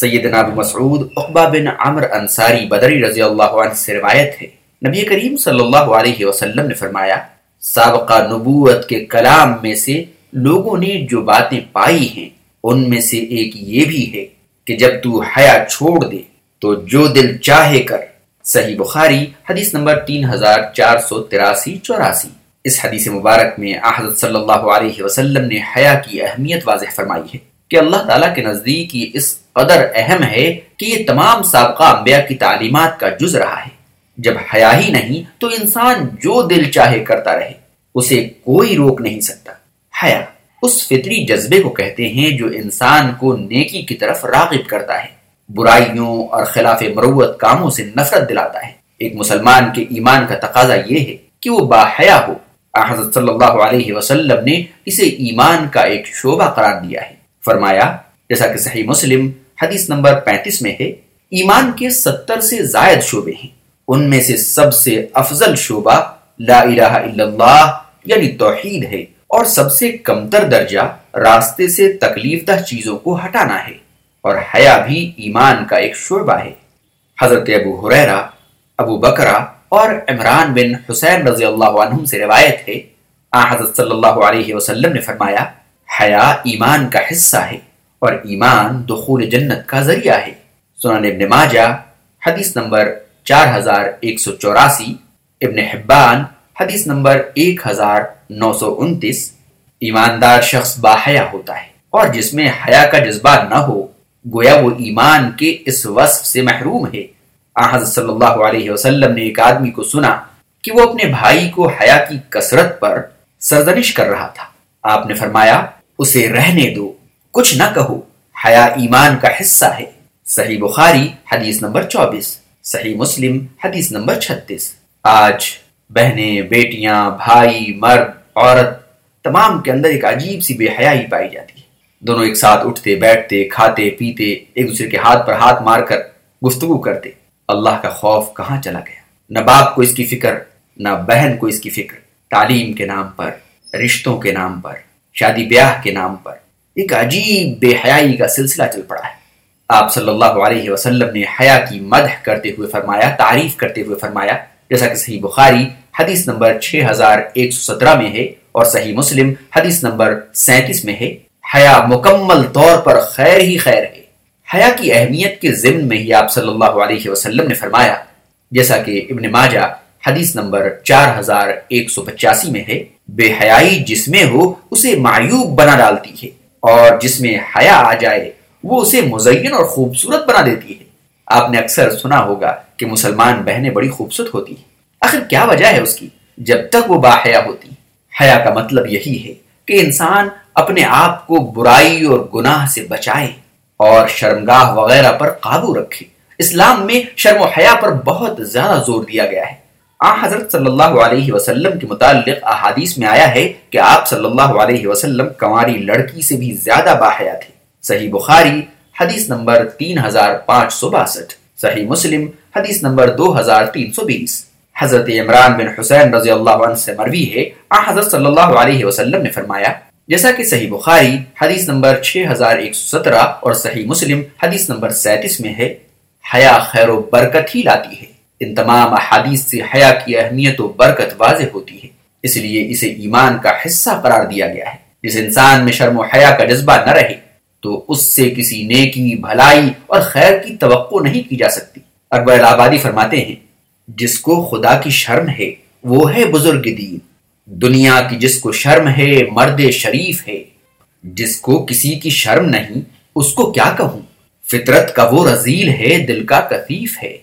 سیدنا ابو مسعود اقبا بن عمر انصاری بدری رضی اللہ عنہ سے روایت ہے۔ نبی کریم صلی اللہ علیہ وسلم نے فرمایا، سابقہ نبوت کے کلام میں سے لوگوں نے جو باتیں پائی ہیں، ان میں سے ایک یہ بھی ہے کہ جب تو حیا چھوڑ دے، تو جو دل چاہے کر۔ صحیح بخاری، حدیث نمبر تین ہزار چار سو تراسی چوراسی۔ اس حدیث مبارک میں حضرت صلی اللہ علیہ وسلم نے حیا کی اہمیت واضح فرمائی ہے کہ اللہ تعالیٰ کے نزدیک یہ اس قدر اہم ہے کہ یہ تمام سابقہ انبیاء کی تعلیمات کا جز رہا ہے۔ جب حیا ہی نہیں تو انسان جو دل چاہے کرتا رہے، اسے کوئی روک نہیں سکتا۔ حیا اس فطری جذبے کو کہتے ہیں جو انسان کو نیکی کی طرف راغب کرتا ہے۔ برائیوں اور خلاف مروت کاموں سے نفرت دلاتا ہے۔ ایک مسلمان کے ایمان کا تقاضا یہ ہے کہ وہ باحیا ہو۔ حضرت صلی اللہ علیہ وسلم نے اسے ایمان کا ایک شعبہ قرار دیا ہے۔ فرمایا، جیسا کہ صحیح مسلم حدیث نمبر پینتیس میں ہے، ایمان کے ستر سے زائد شعبے ہیں۔ ان میں سے سب سے افضل شعبہ لا الہ الا اللہ یعنی توحید ہے۔ اور سب سے کمتر درجہ راستے سے تکلیف دہ چیزوں کو ہٹانا ہے۔ اور حیا بھی ایمان کا ایک شعبہ ہے۔ حضرت ابو حریرہ ابو بکرہ اور عمران بن حسین رضی اللہ عنہ سے روایت ہے۔ آ حضرت صلی اللہ علیہ وسلم نے فرمایا، حیا ایمان کا حصہ ہے۔ اور ایمان دخول جنت کا ذریعہ ہے۔ سنن ابن ماجہ، حدیث نمبر چار ہزار ایک سو چوراسی۔ ابن حبان، حدیث نمبر ایک ہزار نو سو انتیس۔ ایماندار شخص باحیا ہوتا ہے اور جس میں حیا کا جذبہ نہ ہو، گویا وہ ایمان کے اس وصف سے محروم ہے۔ حضرت صلی اللہ علیہ وسلم نے ایک آدمی کو سنا کہ وہ اپنے بھائی کو حیا کی کثرت پر سرزنش کر رہا تھا۔ آپ نے فرمایا، اسے رہنے دو۔ کچھ نہ کہو، حیا ایمان کا حصہ ہے۔ صحیح بخاری حدیث نمبر چوبیس، صحیح مسلم حدیث نمبر چھتیس۔ آج بہنیں، بیٹیاں، بھائی، مرد، عورت، تمام کے اندر ایک عجیب سی بے حیائی پائی جاتی ہے۔ دونوں ایک ساتھ اٹھتے، بیٹھتے، کھاتے، پیتے، ایک دوسرے کے ہاتھ پر ہاتھ مار کر گفتگو کرتے۔ اللہ کا خوف کہاں چلا گیا؟ نہ باپ کو اس کی فکر، نہ بہن کو اس کی فکر۔ تعلیم کے نام پر، رشتوں کے نام پر، شادی بیاہ کے نام پر۔ ایک عجیب بے حیائی کا سلسلہ چل پڑا ہے۔ آپ صلی اللہ علیہ وسلم نے حیا کی مدح کرتے ہوئے فرمایا، تعریف کرتے ہوئے فرمایا، جیسا کہ صحیح بخاری حدیث نمبر 6117 میں ہے اور صحیح مسلم حدیث نمبر 37 میں ہے۔ حیا مکمل طور پر خیر ہی خیر ہے۔ حیا کی اہمیت کے ضمن میں ہی آپ صلی اللہ علیہ وسلم نے فرمایا، جیسا کہ ابن ماجہ حدیث نمبر چار ہزار ایک سو پچاسی میں ہے، بے حیائی جس میں ہو، اسے معیوب بنا ڈالتی ہے۔ اور جس میں حیا آ جائے، وہ اسے مزین اور خوبصورت بنا دیتی ہے۔ آپ نے اکثر سنا ہوگا کہ مسلمان بہنیں بڑی خوبصورت ہوتی ہیں۔ آخر کیا وجہ ہے اس کی؟ جب تک وہ باحیا ہوتی حیا کا مطلب یہی ہے کہ انسان اپنے آپ کو برائی اور گناہ سے بچائے اور شرمگاہ وغیرہ پر قابو رکھے۔ اسلام میں شرم و حیا پر بہت زیادہ زور دیا گیا ہے۔ آ، حضرت صلی اللہ علیہ وسلم کے متعلق احادیث میں آیا ہے کہ آپ صلی اللہ علیہ وسلم کنواری لڑکی سے بھی زیادہ باحیا تھے۔ صحیح بخاری، حدیث نمبر تین ہزار پانچ سو باسٹھ۔ صحیح مسلم، حدیث نمبر دو ہزار تین سو بیس۔ حضرت عمران بن حسین رضی اللہ عنہ سے مروی ہے۔ آ، حضرت صلی اللہ علیہ وسلم نے فرمایا، جیسا کہ صحیح بخاری، حدیث نمبر 6117 اور صحیح مسلم، حدیث نمبر 37 میں ہے، حیا خیر و برکت ہی لاتی ہے۔ ان تمام احادیث سے حیا کی اہمیت و برکت واضح ہوتی ہے۔ اس لیے اسے ایمان کا حصہ قرار دیا گیا ہے۔ جس انسان میں شرم و حیا کا جذبہ نہ رہے، تو اس سے کسی نیکی، بھلائی اور خیر کی توقع نہیں کی جا سکتی۔ اکبر آبادی فرماتے ہیں، جس کو خدا کی شرم ہے، وہ ہے بزرگ دین۔ دنیا کی جس کو شرم ہے، مرد شریف ہے۔ جس کو کسی کی شرم نہیں، اس کو کیا کہوں؟ فطرت کا وہ رزیل ہے، دل کا کثیف ہے۔